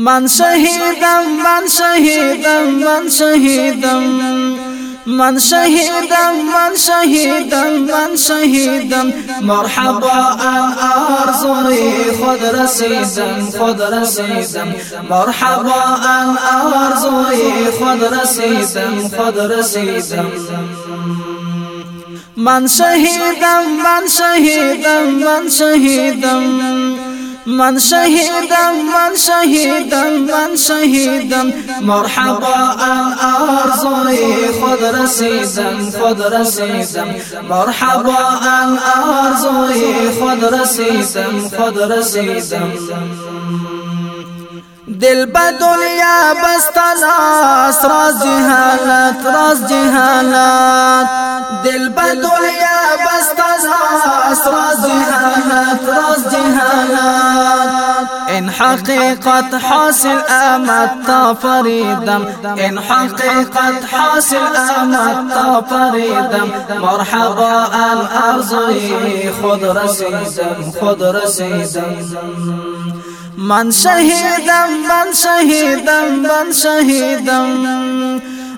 من شهیدم من شهیدم من شهیدم من شهیدم من شهیدم من شهیدم مرحبا ان ارزوی خود رسیدم خود رسیدم، مرحبا ان ارزوی خود رسیدم خود رسیدم. من شهیدم من شهیدم من شهیدم من شهیدم من شهیدم من شهیدم مرحبا ان ارزوی خود رسیدم خود رسیدم، مرحبا ان ارزوی خود رسیدم خود رسیدم. دل با دنیا بستناست راز جهالت راز جهالت دل با دنیا بستناست ان حقیقت حاصل آمد تا فریدم ان حقیقت حاصل آمد تا فریدم مرحبا الارضی خود رسیدم خود رسیدم من شهیدم من شهیدم من شهیدم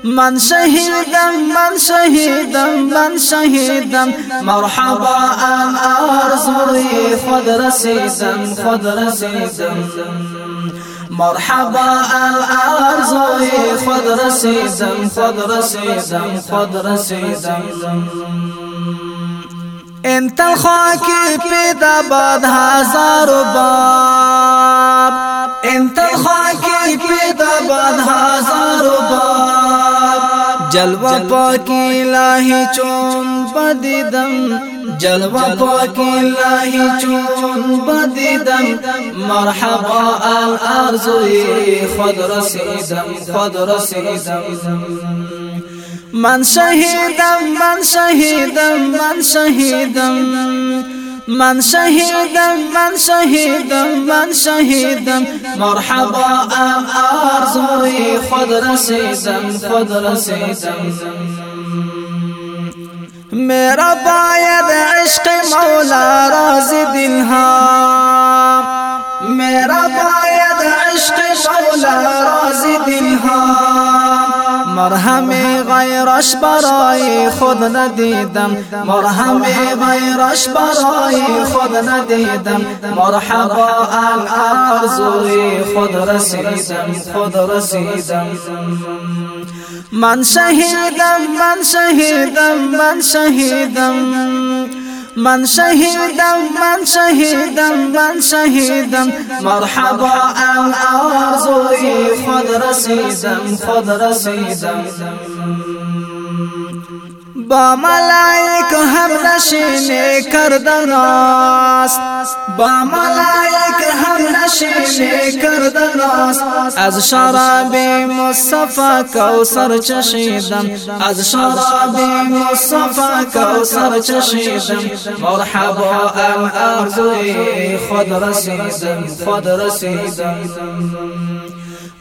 من شهیدم من شهیدم من شهیدم. مرحبا ان ارزوی خود رسیدم خود رسیدم. مرحبا الارزوی خود رسیدم خود رسیدم خود رسیدم. انت الخاکی پیدا باد، هزار باب. انت الخاکی پیدا باد، هزار جلوہ پاکی الہی چون بدیدم جلوہ پاکی الہی چون بدیدم مرحبا الارزوی خود رسیدم خود رسیدم۔ من شهیدم من شهیدم من شهیدم من شهیدم من شهیدم من شهیدم مرحبا، ام ارزوی خود رسیدم خود رسیدم. میرا باید عشق مولا راضی دل ها میرا باید عشق مولا راضی دل ها مرهم غیرش برای خود ندیدم. مرهم غیرش برای خود ندیدم. مرحبا الارزوی خود رسیدم خود رسیدم. من شهیدم من شهیدم من شهیدم. من شهیدم من شهیدم من شهیدم مرحبا ام ارزوی خود رسیدم خود رسیدم با ملائک هم نشین کردن است با ملائک هم نشین کردن است از شراب مصطفی کوثر چشیدم. از شراب مصطفی کوثر چشیدم. مرحبا ام ارزوی خود رسیدم خود رسیدم.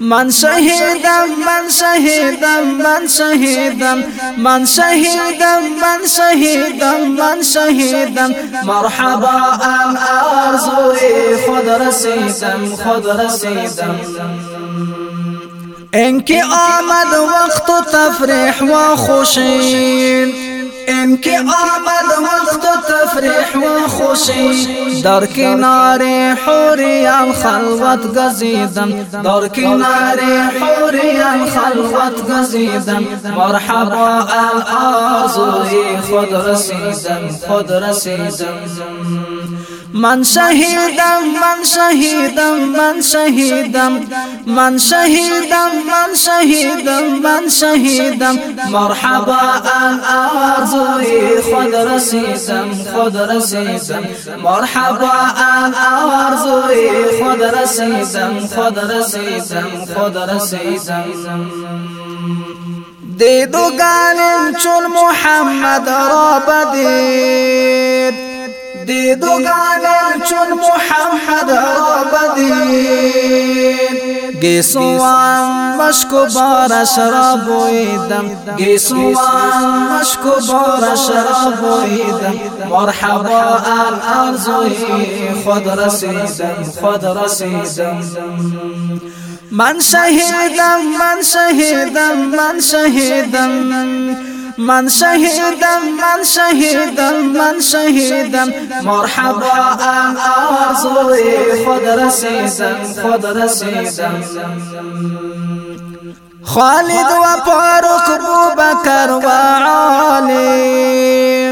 من شهیدم من شهیدم من شهیدم من شهیدم من شهیدم من شهیدم مرحبا ام ارزوی خود رسیدم خود رسیدم۔ اینکه آمد، وقت تفریح و خوشین۔ ان کے آمد وقت تفریح و خوشی. در کنارے حوریان خلوت گزیدم. در کنارے حوریان خلوت گزیدم، مرحبا الارزوی خود رسیدم خود رسیدم. من شهیدم من شهیدم من شهیدم. من شهیدم من شهیدم من شهیدم. مرحبا الارزوی خود رسیدم خود رسیدم. مرحبا الارزوی خود رسیدم خود رسیدم خود رسیدم. دیدو گانم چون محمد را بدید. دیدگانم چون محمد گیسوان مشکو بارا را بویدم گیسوان مشکو بارا را بویدم مرحبا آل الارزوی خود رسیدم خود رسیدم. من شهیدم من شهیدم من شهیدم. من شهیدم من شهیدم من شهیدم. مرحبا ام آرزوی خود رسیدم خود رسیدم. خالد و فاروق، ابو بکر و عالم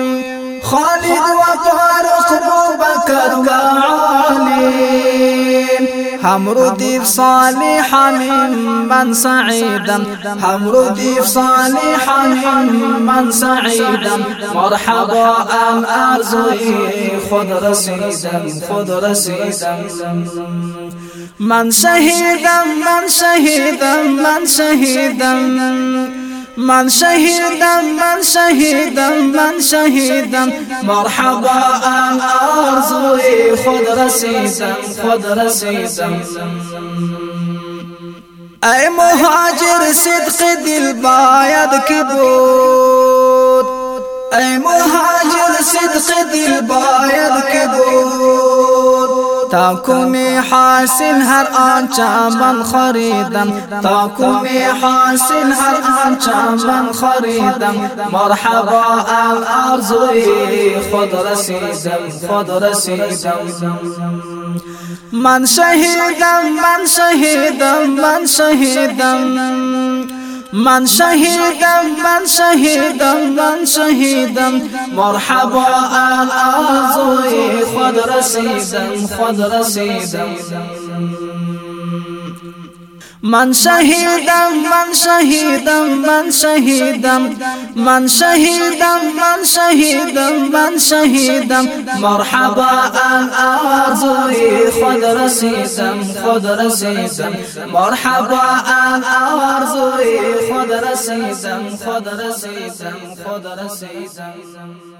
عالم هم ردیف صالحا من سعیدم هم ردیف صالحا من سعیدم مرحبا ام ارزوی خود رسیدم خود رسیدم. من شهیدم من شهیدم من شهیدم. من شهیدم من شهیدم من شهیدم مرحبا ام آرزوی خود رسیدم خود رسیدم. ای مهاجر صدق دل باید که بود مهاجر صدق دل باید که بود تا کومی حاصل هر آنچه من خریدم. تا کومی حاصل هر آنچه من خریدم. مرحبا ام ارزوی خود رسیدم خود رسیدم. من شهیدم من شهیدم من شهیدم. من شهیدم من شهیدم من شهیدم مرحبا الازوي خد رسیدم خد رسیدم من شهیدم من شهیدم من شهیدم من شهیدم من شهیدم من شهیدم مرحبا ان خود رسیدم خود رسیدم مرحبا ان خود رسیدم خود رسیدم خود رسیدم